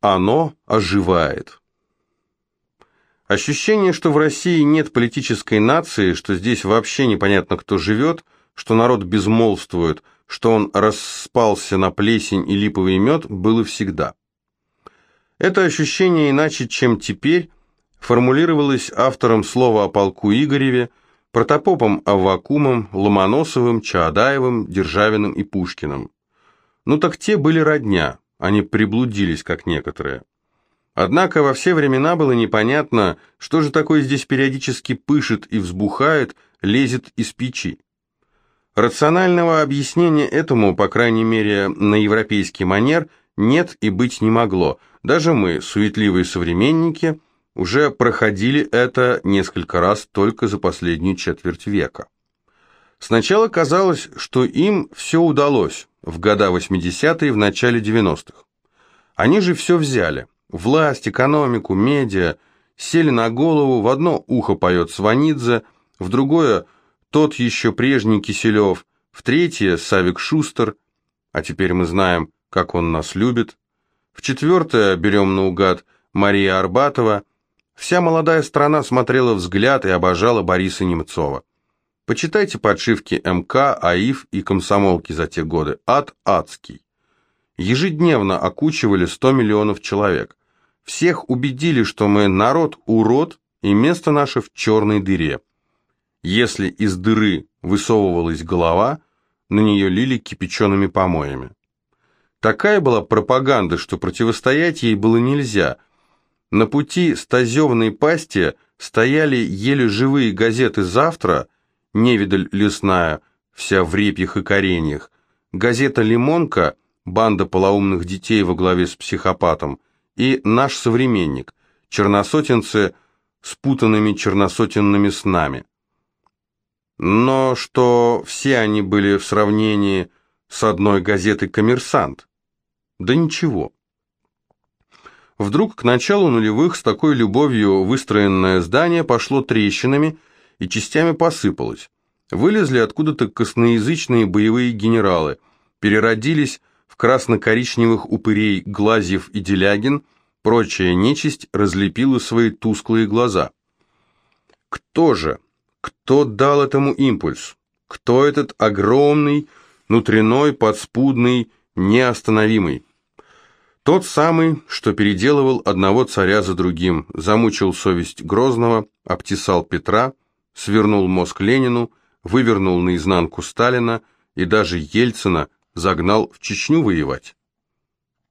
Оно оживает. Ощущение, что в России нет политической нации, что здесь вообще непонятно, кто живет, что народ безмолвствует, что он распался на плесень и липовый мед, было всегда. Это ощущение иначе, чем теперь, формулировалось автором слова о полку Игореве, протопопом Аввакумом, Ломоносовым, Чаадаевым, Державиным и Пушкиным. Ну так те были родня, они приблудились, как некоторые. Однако во все времена было непонятно, что же такое здесь периодически пышет и взбухает, лезет из печи. Рационального объяснения этому, по крайней мере, на европейский манер, нет и быть не могло. Даже мы, суетливые современники, уже проходили это несколько раз только за последнюю четверть века. Сначала казалось, что им все удалось в года 80-е, в начале 90-х. Они же все взяли. Власть, экономику, медиа. Сели на голову, в одно ухо поет Сванидзе, в другое тот еще прежний Киселев, в третье Савик Шустер, а теперь мы знаем, как он нас любит. В четвертое, берем наугад, Мария Арбатова. Вся молодая страна смотрела взгляд и обожала Бориса Немцова. Почитайте подшивки МК, АИФ и комсомолки за те годы. Ад адский. Ежедневно окучивали 100 миллионов человек. Всех убедили, что мы народ-урод и место наше в черной дыре. Если из дыры высовывалась голова, на нее лили кипячеными помоями. Такая была пропаганда, что противостоять ей было нельзя. На пути стазевной пасти стояли еле живые газеты «Завтра», невидаль лесная, вся в репьях и кореньях, газета «Лимонка», банда полоумных детей во главе с психопатом, и «Наш современник», черносотенцы с путанными черносотенными снами. Но что все они были в сравнении с одной газетой «Коммерсант»? Да ничего. Вдруг к началу нулевых с такой любовью выстроенное здание пошло трещинами и частями посыпалось. Вылезли откуда-то косноязычные боевые генералы, переродились в красно-коричневых упырей Глазьев и Делягин, прочая нечисть разлепила свои тусклые глаза. Кто же, кто дал этому импульс? Кто этот огромный, внутренной, подспудный, неостановимый? Тот самый, что переделывал одного царя за другим, замучил совесть Грозного, обтесал Петра, свернул мозг Ленину, вывернул наизнанку Сталина и даже Ельцина загнал в Чечню воевать.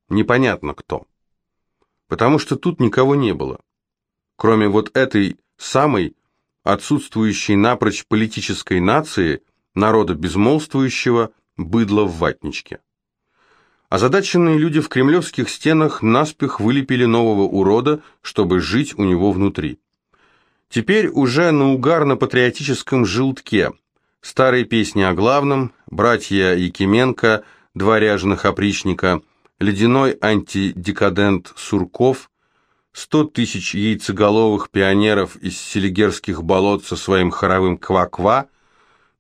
Непонятно кто. Потому что тут никого не было. Кроме вот этой самой отсутствующей напрочь политической нации, народа безмолвствующего, быдла в ватничке. Озадаченные люди в кремлевских стенах наспех вылепили нового урода, чтобы жить у него внутри. Теперь уже на угарно-патриотическом желтке. Старые песни о главном, братья Якименко, два ряженых опричника, ледяной антидекадент Сурков, сто тысяч яйцеголовых пионеров из селигерских болот со своим хоровым ква-ква,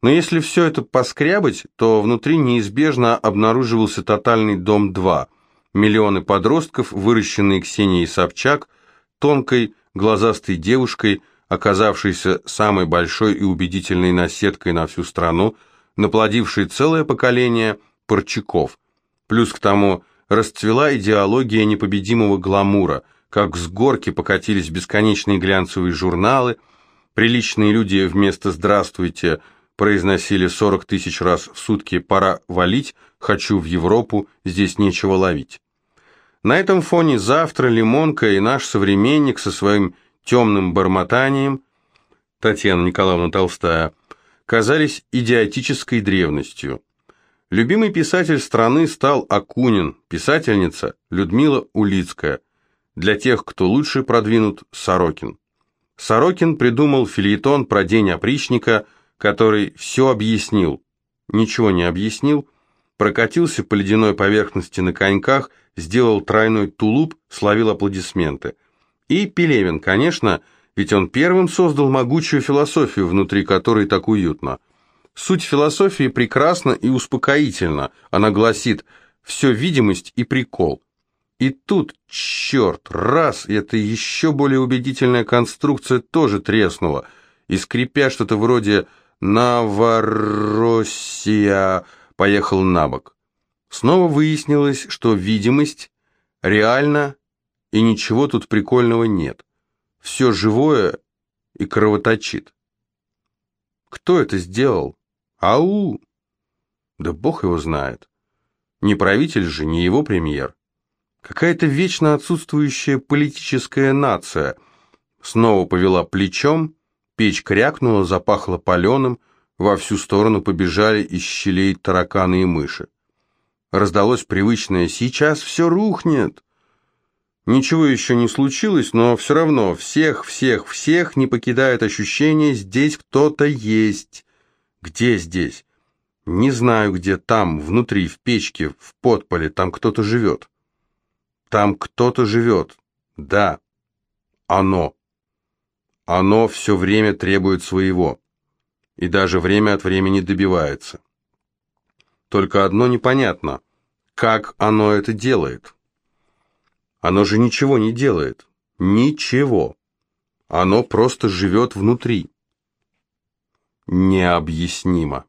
но если все это поскрябать, то внутри неизбежно обнаруживался тотальный дом-2, миллионы подростков, выращенные Ксенией Собчак, тонкой, глазастой девушкой – оказавшейся самой большой и убедительной наседкой на всю страну, наплодившей целое поколение парчаков. Плюс к тому расцвела идеология непобедимого гламура, как с горки покатились бесконечные глянцевые журналы, приличные люди вместо «здравствуйте» произносили 40 тысяч раз в сутки «пора валить», «хочу в Европу», «здесь нечего ловить». На этом фоне завтра Лимонка и наш современник со своим темным бормотанием, Татьяна Николаевна Толстая, казались идиотической древностью. Любимый писатель страны стал Акунин, писательница Людмила Улицкая, для тех, кто лучше продвинут Сорокин. Сорокин придумал фильетон про день опричника, который все объяснил, ничего не объяснил, прокатился по ледяной поверхности на коньках, сделал тройной тулуп, словил аплодисменты – и Пелевин, конечно, ведь он первым создал могучую философию, внутри которой так уютно. Суть философии прекрасна и успокоительна. Она гласит «все видимость и прикол». И тут, черт, раз, и эта еще более убедительная конструкция тоже треснула, и скрипя что-то вроде «Новороссия» поехал на бок. Снова выяснилось, что видимость реальна, и ничего тут прикольного нет. Все живое и кровоточит. Кто это сделал? Ау! Да бог его знает. Не правитель же, не его премьер. Какая-то вечно отсутствующая политическая нация. Снова повела плечом, печь крякнула, запахло паленым, во всю сторону побежали из щелей тараканы и мыши. Раздалось привычное «Сейчас все рухнет!» Ничего еще не случилось, но все равно всех, всех, всех не покидает ощущение «здесь кто-то есть». Где здесь? Не знаю где, там, внутри, в печке, в подполе, там кто-то живет. Там кто-то живет. Да. Оно. Оно все время требует своего. И даже время от времени добивается. Только одно непонятно. Как оно это делает? Оно же ничего не делает. Ничего. Оно просто живет внутри. Необъяснимо.